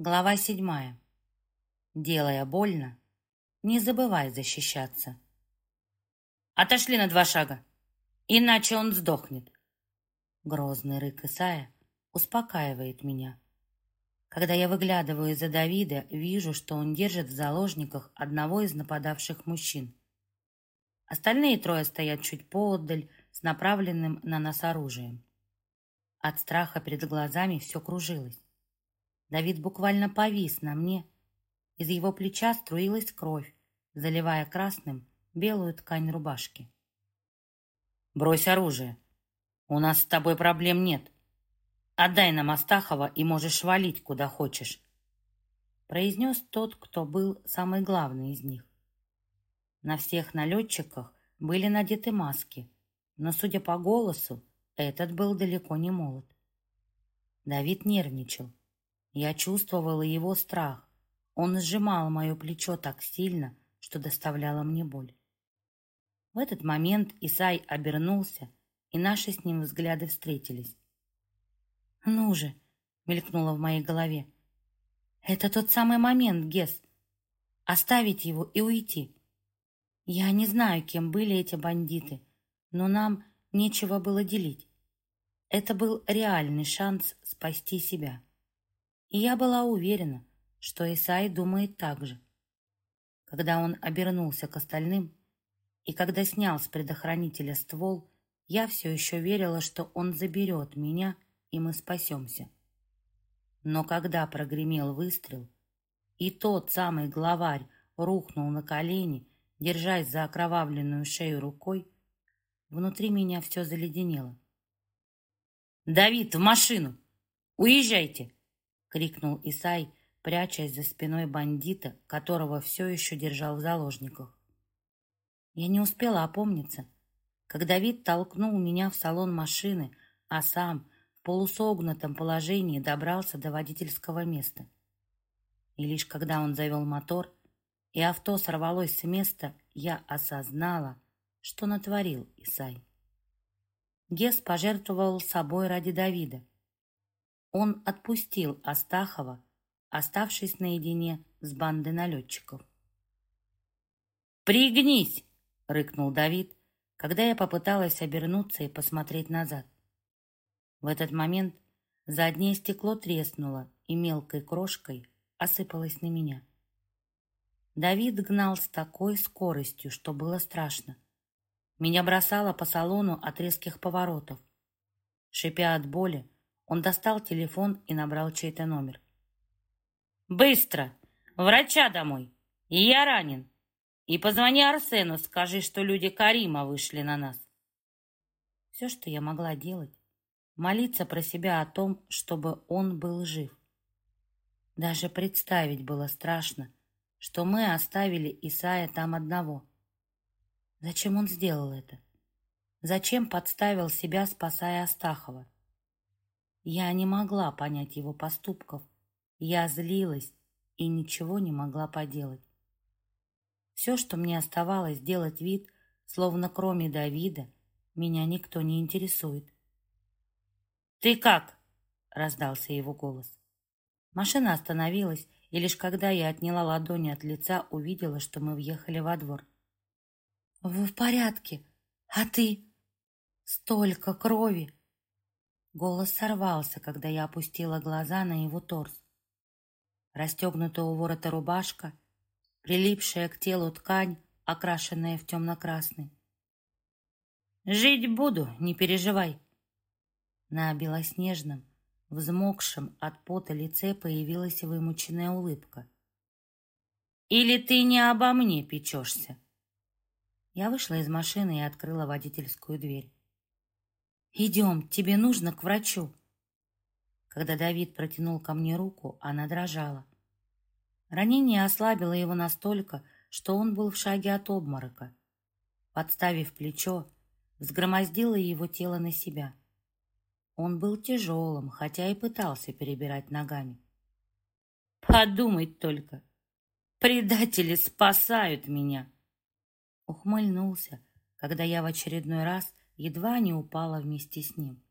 Глава седьмая. Делая больно, не забывай защищаться. Отошли на два шага, иначе он сдохнет. Грозный рык Исая успокаивает меня. Когда я выглядываю из-за Давида, вижу, что он держит в заложниках одного из нападавших мужчин. Остальные трое стоят чуть поотдаль с направленным на нас оружием. От страха перед глазами все кружилось. Давид буквально повис на мне. Из его плеча струилась кровь, заливая красным белую ткань рубашки. «Брось оружие. У нас с тобой проблем нет. Отдай нам Астахова и можешь валить, куда хочешь», произнес тот, кто был самый главный из них. На всех налетчиках были надеты маски, но, судя по голосу, этот был далеко не молод. Давид нервничал. Я чувствовала его страх. Он сжимал мое плечо так сильно, что доставляло мне боль. В этот момент Исай обернулся, и наши с ним взгляды встретились. «Ну же!» — мелькнуло в моей голове. «Это тот самый момент, Гес. Оставить его и уйти. Я не знаю, кем были эти бандиты, но нам нечего было делить. Это был реальный шанс спасти себя». И я была уверена, что Исай думает так же. Когда он обернулся к остальным, и когда снял с предохранителя ствол, я все еще верила, что он заберет меня, и мы спасемся. Но когда прогремел выстрел, и тот самый главарь рухнул на колени, держась за окровавленную шею рукой, внутри меня все заледенело. «Давид, в машину! Уезжайте!» — крикнул Исай, прячась за спиной бандита, которого все еще держал в заложниках. Я не успела опомниться, когда Давид толкнул меня в салон машины, а сам в полусогнутом положении добрался до водительского места. И лишь когда он завел мотор, и авто сорвалось с места, я осознала, что натворил Исай. Гес пожертвовал собой ради Давида, он отпустил Астахова, оставшись наедине с бандой налетчиков. «Пригнись!» — рыкнул Давид, когда я попыталась обернуться и посмотреть назад. В этот момент заднее стекло треснуло и мелкой крошкой осыпалось на меня. Давид гнал с такой скоростью, что было страшно. Меня бросало по салону от резких поворотов. Шипя от боли, он достал телефон и набрал чей-то номер. «Быстро! Врача домой! Я ранен! И позвони Арсену, скажи, что люди Карима вышли на нас!» Все, что я могла делать, молиться про себя о том, чтобы он был жив. Даже представить было страшно, что мы оставили Исая там одного. Зачем он сделал это? Зачем подставил себя, спасая Астахова? Я не могла понять его поступков. Я злилась и ничего не могла поделать. Все, что мне оставалось, делать вид, словно кроме Давида, меня никто не интересует. «Ты как?» — раздался его голос. Машина остановилась, и лишь когда я отняла ладони от лица, увидела, что мы въехали во двор. «Вы в порядке? А ты?» «Столько крови!» Голос сорвался, когда я опустила глаза на его торс. Расстегнутая у ворота рубашка, прилипшая к телу ткань, окрашенная в темно-красный. «Жить буду, не переживай!» На белоснежном, взмокшем от пота лице появилась вымученная улыбка. «Или ты не обо мне печешься?» Я вышла из машины и открыла водительскую дверь. «Идем, тебе нужно к врачу». Когда Давид протянул ко мне руку, она дрожала. Ранение ослабило его настолько, что он был в шаге от обморока. Подставив плечо, взгромоздила его тело на себя. Он был тяжелым, хотя и пытался перебирать ногами. «Подумать только! Предатели спасают меня!» Ухмыльнулся, когда я в очередной раз едва не упала вместе с ним.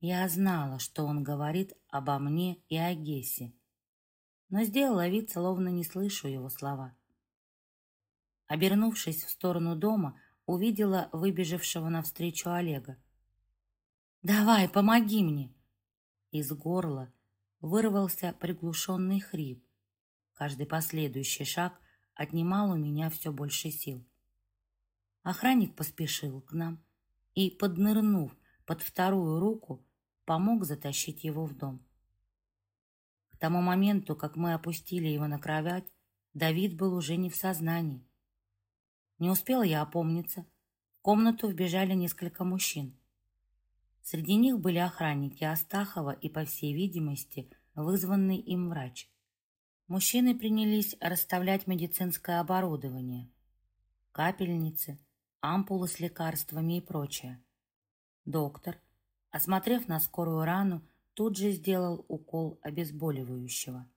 Я знала, что он говорит обо мне и о Гессе, но сделала вид, словно не слышу его слова. Обернувшись в сторону дома, увидела выбежавшего навстречу Олега. «Давай, помоги мне!» Из горла вырвался приглушенный хрип. Каждый последующий шаг отнимал у меня все больше сил. Охранник поспешил к нам и, поднырнув под вторую руку, помог затащить его в дом. К тому моменту, как мы опустили его на кровать, Давид был уже не в сознании. Не успела я опомниться. В комнату вбежали несколько мужчин. Среди них были охранники Астахова и, по всей видимости, вызванный им врач. Мужчины принялись расставлять медицинское оборудование. Капельницы, ампулы с лекарствами и прочее. Доктор, осмотрев на скорую рану, тут же сделал укол обезболивающего.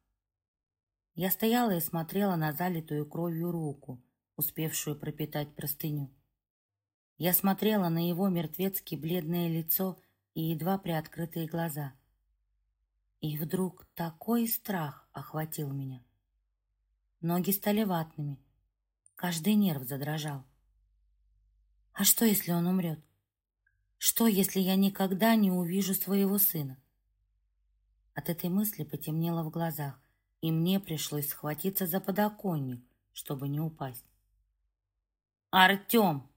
Я стояла и смотрела на залитую кровью руку, успевшую пропитать простыню. Я смотрела на его мертвецки бледное лицо и едва приоткрытые глаза. И вдруг такой страх охватил меня. Ноги стали ватными, каждый нерв задрожал. А что, если он умрет? Что, если я никогда не увижу своего сына? От этой мысли потемнело в глазах, и мне пришлось схватиться за подоконник, чтобы не упасть. «Артем!»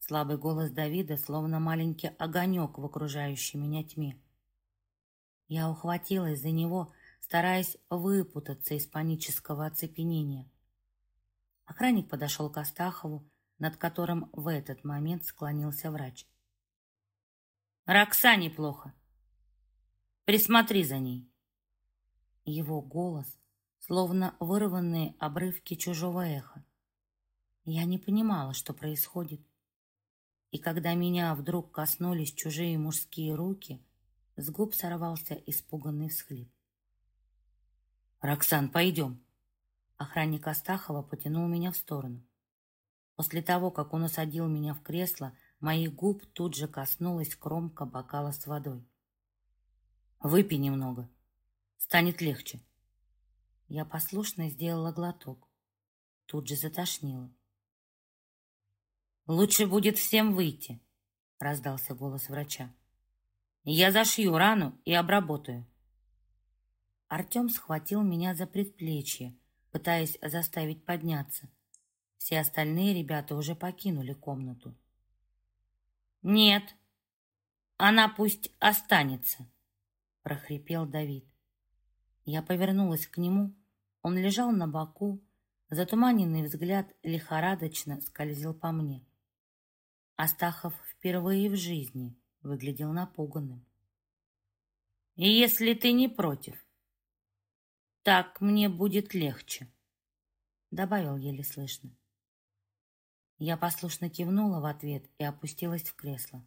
Слабый голос Давида, словно маленький огонек в окружающей меня тьме. Я ухватилась за него, стараясь выпутаться из панического оцепенения. Охранник подошел к Астахову, над которым в этот момент склонился врач. «Роксане плохо. Присмотри за ней». Его голос, словно вырванные обрывки чужого эха. Я не понимала, что происходит. И когда меня вдруг коснулись чужие мужские руки, с губ сорвался испуганный всхлип. «Роксан, пойдем!» Охранник Астахова потянул меня в сторону. После того, как он усадил меня в кресло, моих губ тут же коснулась кромка бокала с водой. «Выпей немного. Станет легче». Я послушно сделала глоток. Тут же затошнило. «Лучше будет всем выйти», — раздался голос врача. «Я зашью рану и обработаю». Артем схватил меня за предплечье, пытаясь заставить подняться. Все остальные ребята уже покинули комнату. «Нет, она пусть останется», — прохрипел Давид. Я повернулась к нему. Он лежал на боку, затуманенный взгляд лихорадочно скользил по мне. Астахов впервые в жизни выглядел напуганным. «И если ты не против, так мне будет легче», — добавил еле слышно. Я послушно кивнула в ответ и опустилась в кресло.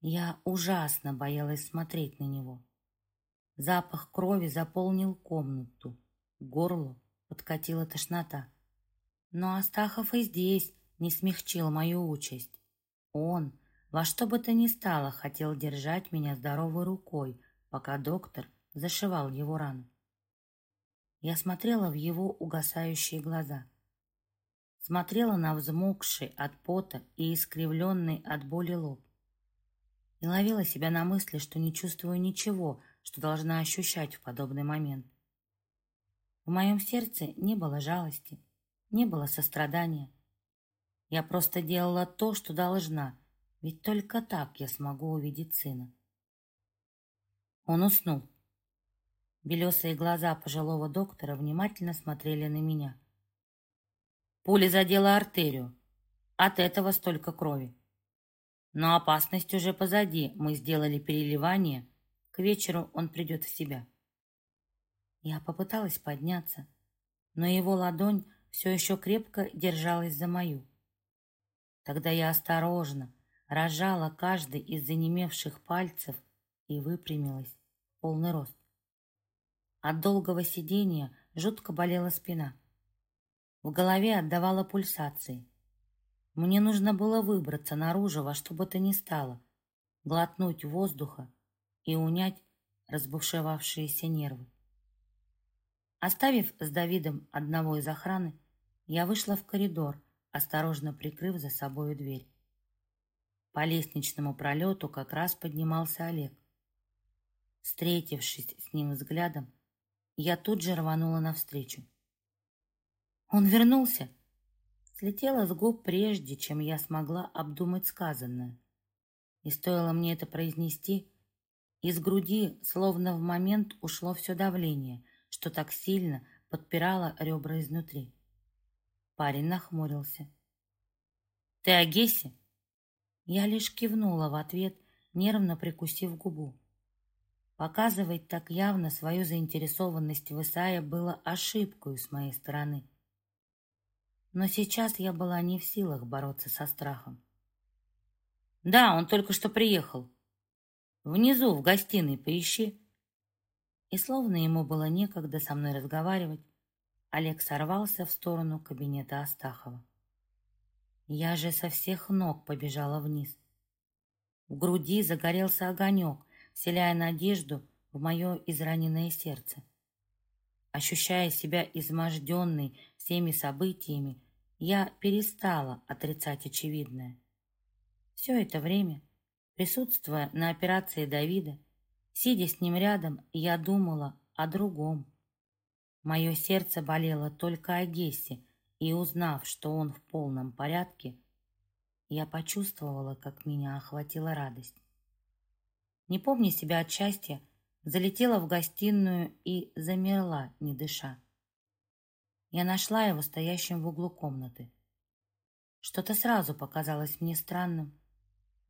Я ужасно боялась смотреть на него. Запах крови заполнил комнату, к горлу подкатила тошнота. Но Астахов и здесь не смягчил мою участь. Он во что бы то ни стало хотел держать меня здоровой рукой, пока доктор зашивал его рану. Я смотрела в его угасающие глаза. Смотрела на взмокший от пота и искривленный от боли лоб. И ловила себя на мысли, что не чувствую ничего, что должна ощущать в подобный момент. В моем сердце не было жалости, не было сострадания, я просто делала то, что должна, ведь только так я смогу увидеть сына. Он уснул. Белесые глаза пожилого доктора внимательно смотрели на меня. Пуля задела артерию. От этого столько крови. Но опасность уже позади. Мы сделали переливание. К вечеру он придет в себя. Я попыталась подняться, но его ладонь все еще крепко держалась за мою. Тогда я осторожно разжала каждый из занемевших пальцев и выпрямилась полный рост. От долгого сидения жутко болела спина. В голове отдавала пульсации. Мне нужно было выбраться наружу во что бы то ни стало, глотнуть воздуха и унять разбушевавшиеся нервы. Оставив с Давидом одного из охраны, я вышла в коридор, осторожно прикрыв за собою дверь. По лестничному пролету как раз поднимался Олег. Встретившись с ним взглядом, я тут же рванула навстречу. «Он вернулся!» Слетела с губ прежде, чем я смогла обдумать сказанное. И стоило мне это произнести, из груди словно в момент ушло все давление, что так сильно подпирало ребра изнутри. Парень нахмурился. «Ты о Гессе?» Я лишь кивнула в ответ, нервно прикусив губу. Показывать так явно свою заинтересованность в Исае было ошибкой с моей стороны. Но сейчас я была не в силах бороться со страхом. «Да, он только что приехал. Внизу, в гостиной, поищи». И словно ему было некогда со мной разговаривать, Олег сорвался в сторону кабинета Астахова. Я же со всех ног побежала вниз. В груди загорелся огонек, вселяя надежду в мое израненное сердце. Ощущая себя изможденной всеми событиями, я перестала отрицать очевидное. Все это время, присутствуя на операции Давида, сидя с ним рядом, я думала о другом. Мое сердце болело только о Гессе, и узнав, что он в полном порядке, я почувствовала, как меня охватила радость. Не помня себя от счастья, залетела в гостиную и замерла, не дыша. Я нашла его стоящим в углу комнаты. Что-то сразу показалось мне странным.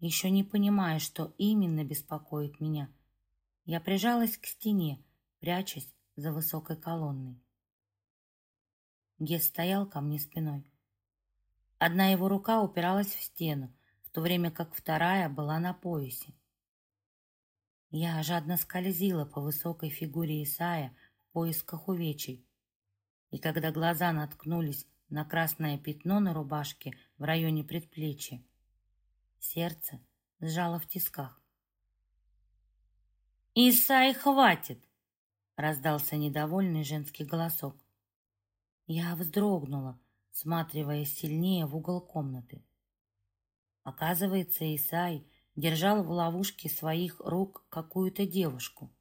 Еще не понимая, что именно беспокоит меня, я прижалась к стене, прячась за высокой колонной. Гес стоял ко мне спиной. Одна его рука упиралась в стену, в то время как вторая была на поясе. Я жадно скользила по высокой фигуре Исая в поисках увечий. И когда глаза наткнулись на красное пятно на рубашке в районе предплечья, сердце сжало в тисках. «Исай, хватит!» — раздался недовольный женский голосок. Я вздрогнула, всматриваясь сильнее в угол комнаты. Оказывается, Исай держал в ловушке своих рук какую-то девушку.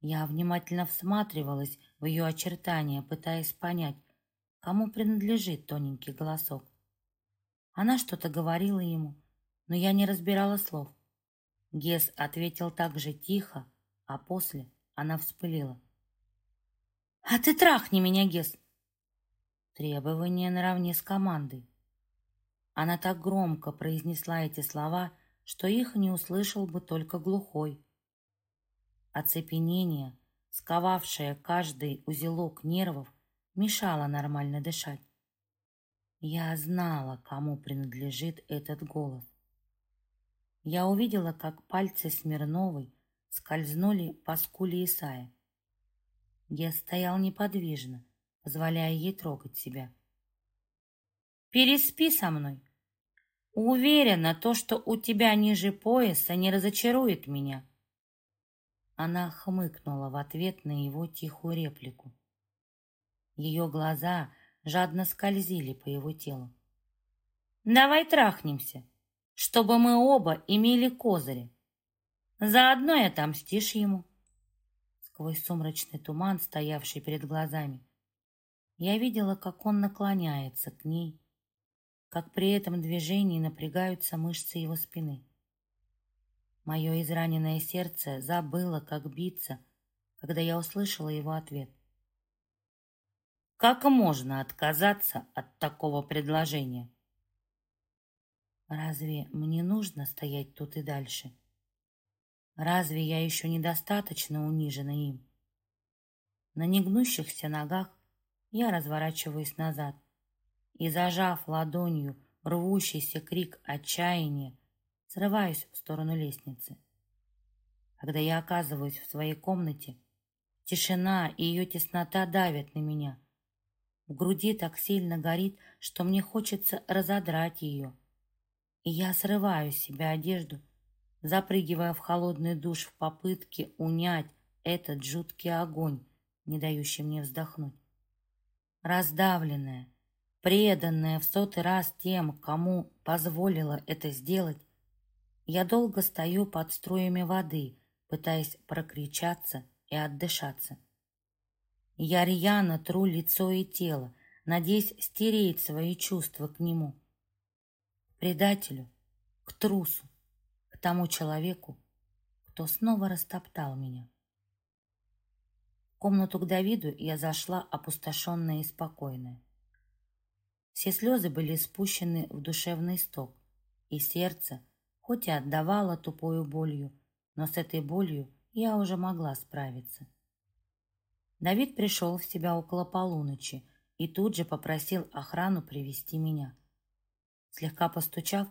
Я внимательно всматривалась в ее очертания, пытаясь понять, кому принадлежит тоненький голосок. Она что-то говорила ему, но я не разбирала слов. Гес ответил так же тихо, а после она вспылила. «А ты трахни меня, Гес!» Требование наравне с командой. Она так громко произнесла эти слова, что их не услышал бы только глухой. Оцепенение, сковавшее каждый узелок нервов, мешало нормально дышать. Я знала, кому принадлежит этот голос. Я увидела, как пальцы Смирновой скользнули по скуле Исая. Я стоял неподвижно, позволяя ей трогать себя. «Переспи со мной. Уверена, то, что у тебя ниже пояса, не разочарует меня». Она хмыкнула в ответ на его тихую реплику. Ее глаза жадно скользили по его телу. «Давай трахнемся, чтобы мы оба имели козыри. Заодно и отомстишь ему». Сквозь сумрачный туман, стоявший перед глазами, я видела, как он наклоняется к ней, как при этом движении напрягаются мышцы его спины. Мое израненное сердце забыло, как биться, когда я услышала его ответ. Как можно отказаться от такого предложения? Разве мне нужно стоять тут и дальше? Разве я еще недостаточно унижена им? На негнущихся ногах я разворачиваюсь назад и, зажав ладонью рвущийся крик отчаяния, срываюсь в сторону лестницы. Когда я оказываюсь в своей комнате, тишина и ее теснота давят на меня. В груди так сильно горит, что мне хочется разодрать ее. И я срываю с себя одежду, запрыгивая в холодный душ в попытке унять этот жуткий огонь, не дающий мне вздохнуть. Раздавленная, преданная в сотый раз тем, кому позволила это сделать, я долго стою под струями воды, пытаясь прокричаться и отдышаться. Я рьяно тру лицо и тело, надеясь стереть свои чувства к нему. К предателю, к трусу, к тому человеку, кто снова растоптал меня. В комнату к Давиду я зашла опустошенная и спокойная. Все слезы были спущены в душевный сток, и сердце, хоть и отдавало тупою болью, но с этой болью я уже могла справиться. Давид пришел в себя около полуночи и тут же попросил охрану привести меня. Слегка постучав,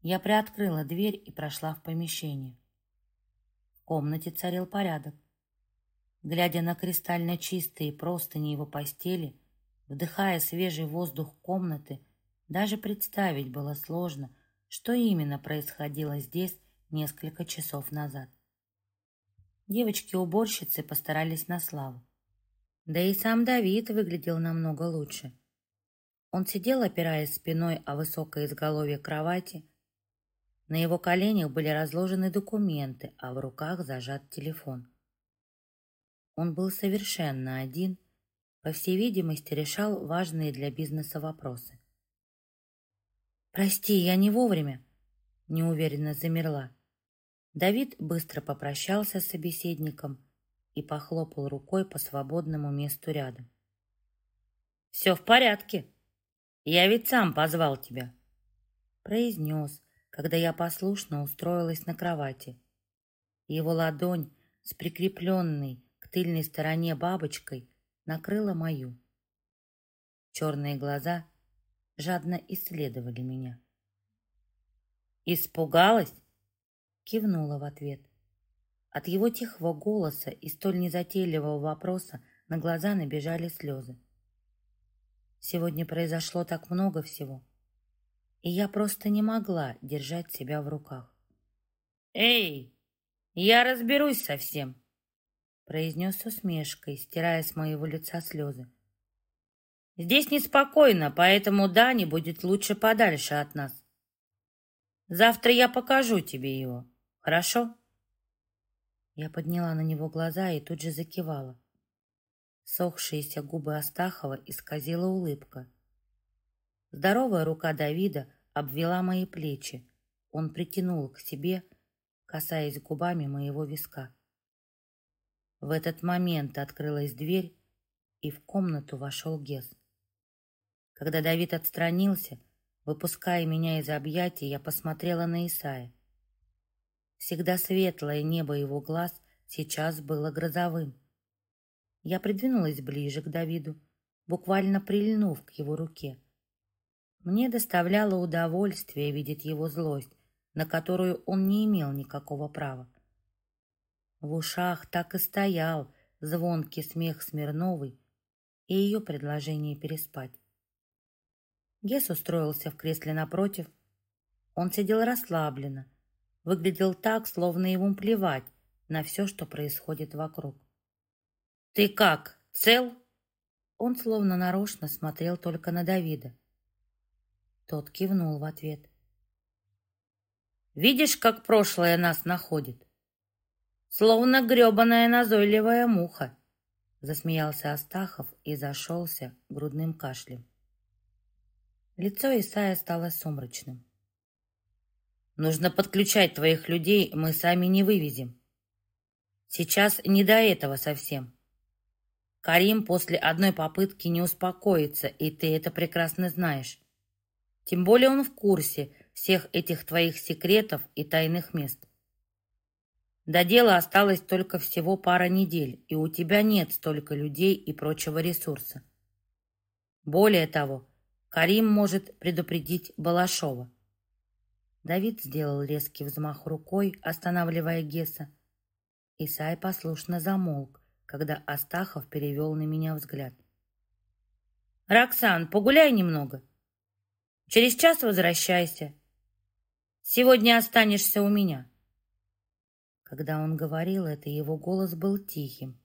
я приоткрыла дверь и прошла в помещение. В комнате царил порядок. Глядя на кристально чистые простыни его постели, вдыхая свежий воздух комнаты, даже представить было сложно, что именно происходило здесь несколько часов назад. Девочки-уборщицы постарались на славу. Да и сам Давид выглядел намного лучше. Он сидел, опираясь спиной о высокое изголовье кровати. На его коленях были разложены документы, а в руках зажат телефон. Он был совершенно один, по всей видимости, решал важные для бизнеса вопросы. «Прости, я не вовремя», — неуверенно замерла. Давид быстро попрощался с собеседником и похлопал рукой по свободному месту рядом. «Все в порядке. Я ведь сам позвал тебя», — произнес, когда я послушно устроилась на кровати. Его ладонь с прикрепленной к тыльной стороне бабочкой накрыла мою. Черные глаза жадно исследовали меня. «Испугалась?» — кивнула в ответ. От его тихого голоса и столь незатейливого вопроса на глаза набежали слезы. Сегодня произошло так много всего, и я просто не могла держать себя в руках. «Эй, я разберусь со всем!» произнес с усмешкой, стирая с моего лица слезы. «Здесь неспокойно, поэтому Дани будет лучше подальше от нас. Завтра я покажу тебе его, хорошо?» Я подняла на него глаза и тут же закивала. Сохшиеся губы Астахова исказила улыбка. Здоровая рука Давида обвела мои плечи. Он притянул к себе, касаясь губами моего виска. В этот момент открылась дверь, и в комнату вошел Гес. Когда Давид отстранился, выпуская меня из объятий, я посмотрела на Исая. Всегда светлое небо его глаз сейчас было грозовым. Я придвинулась ближе к Давиду, буквально прильнув к его руке. Мне доставляло удовольствие видеть его злость, на которую он не имел никакого права. В ушах так и стоял звонкий смех Смирновой и ее предложение переспать. Гес устроился в кресле напротив. Он сидел расслабленно, выглядел так, словно ему плевать на все, что происходит вокруг. «Ты как, цел?» Он словно нарочно смотрел только на Давида. Тот кивнул в ответ. «Видишь, как прошлое нас находит? Словно гребаная назойливая муха!» Засмеялся Астахов и зашелся грудным кашлем. Лицо Исая стало сумрачным. Нужно подключать твоих людей, мы сами не вывезем. Сейчас не до этого совсем. Карим после одной попытки не успокоится, и ты это прекрасно знаешь. Тем более он в курсе всех этих твоих секретов и тайных мест. До дела осталось только всего пара недель, и у тебя нет столько людей и прочего ресурса. Более того, Карим может предупредить Балашова. Давид сделал резкий взмах рукой, останавливая Геса. Исай послушно замолк, когда Астахов перевел на меня взгляд. «Роксан, погуляй немного. Через час возвращайся. Сегодня останешься у меня». Когда он говорил это, его голос был тихим.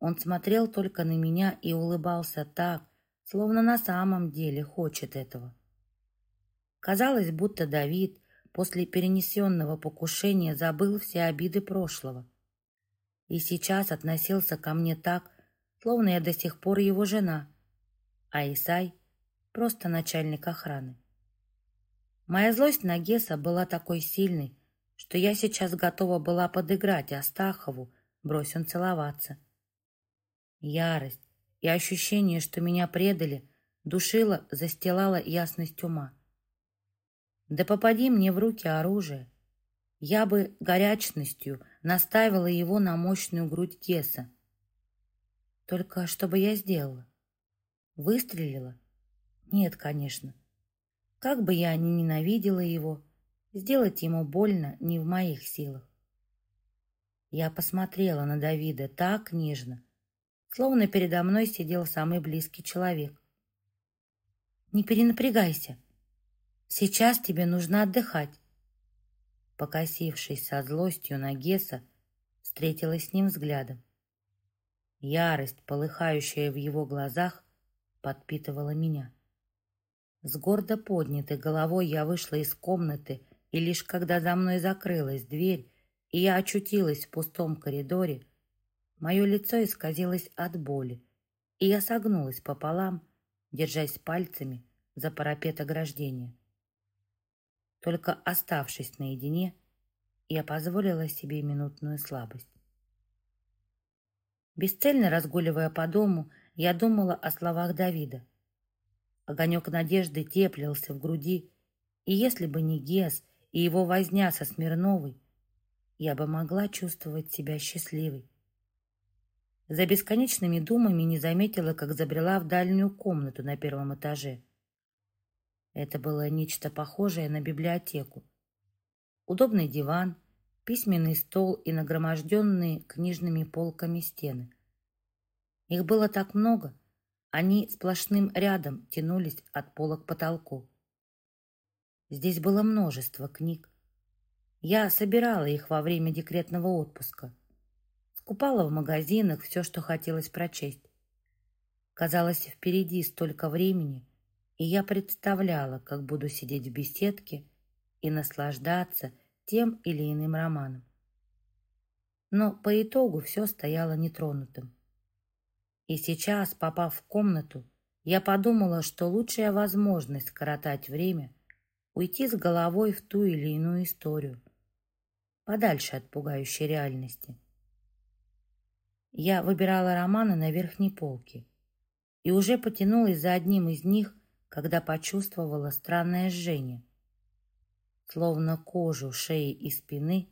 Он смотрел только на меня и улыбался так, словно на самом деле хочет этого. Казалось, будто Давид после перенесенного покушения забыл все обиды прошлого и сейчас относился ко мне так, словно я до сих пор его жена, а Исай — просто начальник охраны. Моя злость на Геса была такой сильной, что я сейчас готова была подыграть Астахову, брось он целоваться. Ярость и ощущение, что меня предали, душила, застилала ясность ума. Да попади мне в руки оружие, я бы горячностью наставила его на мощную грудь Геса. Только что бы я сделала? Выстрелила? Нет, конечно. Как бы я ни ненавидела его, сделать ему больно не в моих силах. Я посмотрела на Давида так нежно, словно передо мной сидел самый близкий человек. «Не перенапрягайся. Сейчас тебе нужно отдыхать». Покосившись со злостью на Геса, встретилась с ним взглядом. Ярость, полыхающая в его глазах, подпитывала меня. С гордо поднятой головой я вышла из комнаты, и лишь когда за мной закрылась дверь, и я очутилась в пустом коридоре, Мое лицо исказилось от боли, и я согнулась пополам, держась пальцами за парапет ограждения. Только оставшись наедине, я позволила себе минутную слабость. Бесцельно разгуливая по дому, я думала о словах Давида. Огонек надежды теплился в груди, и если бы не Гес и его возня со Смирновой, я бы могла чувствовать себя счастливой. За бесконечными думами не заметила, как забрела в дальнюю комнату на первом этаже. Это было нечто похожее на библиотеку. Удобный диван, письменный стол и нагроможденные книжными полками стены. Их было так много, они сплошным рядом тянулись от пола к потолку. Здесь было множество книг. Я собирала их во время декретного отпуска. Скупала в магазинах все, что хотелось прочесть. Казалось, впереди столько времени, и я представляла, как буду сидеть в беседке и наслаждаться тем или иным романом. Но по итогу все стояло нетронутым. И сейчас, попав в комнату, я подумала, что лучшая возможность скоротать время — уйти с головой в ту или иную историю, подальше от пугающей реальности. Я выбирала романы на верхней полке и уже потянулась за одним из них, когда почувствовала странное жжение. Словно кожу шеи и спины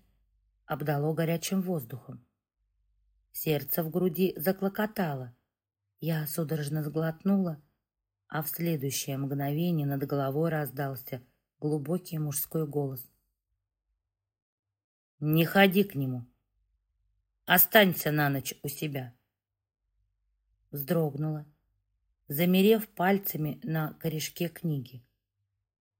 обдало горячим воздухом. Сердце в груди заклокотало. Я судорожно сглотнула, а в следующее мгновение над головой раздался глубокий мужской голос. «Не ходи к нему!» Останься на ночь у себя. Вздрогнула, замерев пальцами на корешке книги.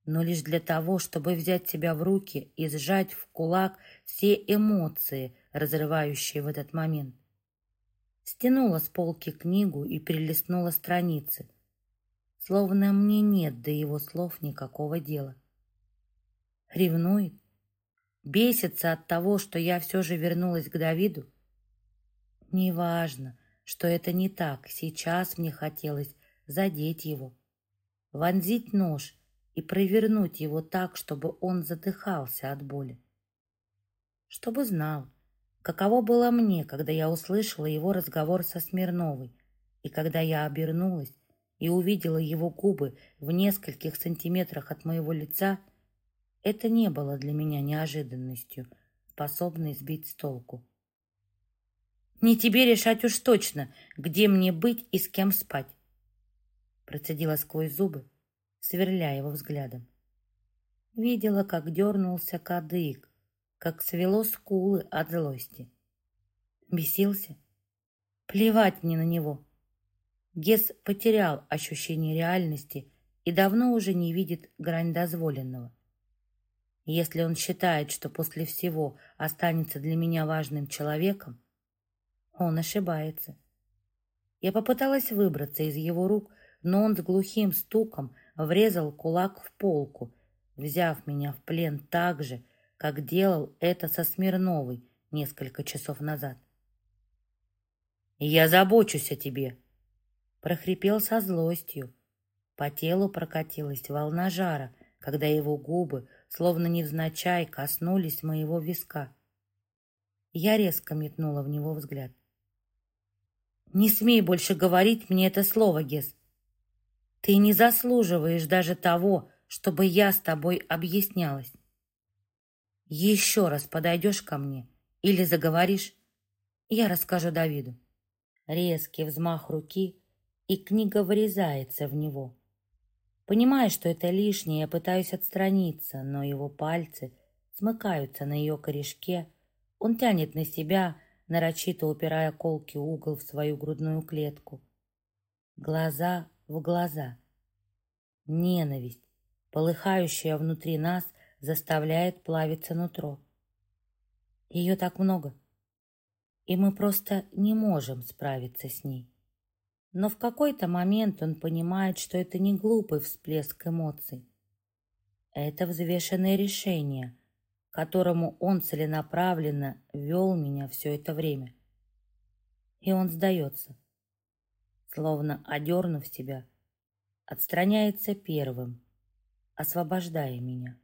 Но лишь для того, чтобы взять себя в руки и сжать в кулак все эмоции, разрывающие в этот момент. Стянула с полки книгу и перелистнула страницы, словно мне нет до его слов никакого дела. Ревнует? Бесится от того, что я все же вернулась к Давиду? Неважно, что это не так, сейчас мне хотелось задеть его, вонзить нож и провернуть его так, чтобы он задыхался от боли. Чтобы знал, каково было мне, когда я услышала его разговор со Смирновой, и когда я обернулась и увидела его губы в нескольких сантиметрах от моего лица, это не было для меня неожиданностью, способной сбить с толку. Не тебе решать уж точно, где мне быть и с кем спать. Процедила сквозь зубы, сверляя его взглядом. Видела, как дернулся кадык, как свело скулы от злости. Бесился? Плевать мне на него. Гес потерял ощущение реальности и давно уже не видит грань дозволенного. Если он считает, что после всего останется для меня важным человеком, он ошибается. Я попыталась выбраться из его рук, но он с глухим стуком врезал кулак в полку, взяв меня в плен так же, как делал это со Смирновой несколько часов назад. «Я забочусь о тебе!» прохрипел со злостью. По телу прокатилась волна жара, когда его губы, словно невзначай, коснулись моего виска. Я резко метнула в него взгляд. «Не смей больше говорить мне это слово, Гес. Ты не заслуживаешь даже того, чтобы я с тобой объяснялась. Еще раз подойдешь ко мне или заговоришь, я расскажу Давиду». Резкий взмах руки, и книга врезается в него. Понимая, что это лишнее, я пытаюсь отстраниться, но его пальцы смыкаются на ее корешке. Он тянет на себя, нарочито упирая колки угол в свою грудную клетку. Глаза в глаза. Ненависть, полыхающая внутри нас, заставляет плавиться нутро. Ее так много, и мы просто не можем справиться с ней. Но в какой-то момент он понимает, что это не глупый всплеск эмоций. Это взвешенное решение, которому он целенаправленно вел меня все это время. И он сдается, словно одернув себя, отстраняется первым, освобождая меня.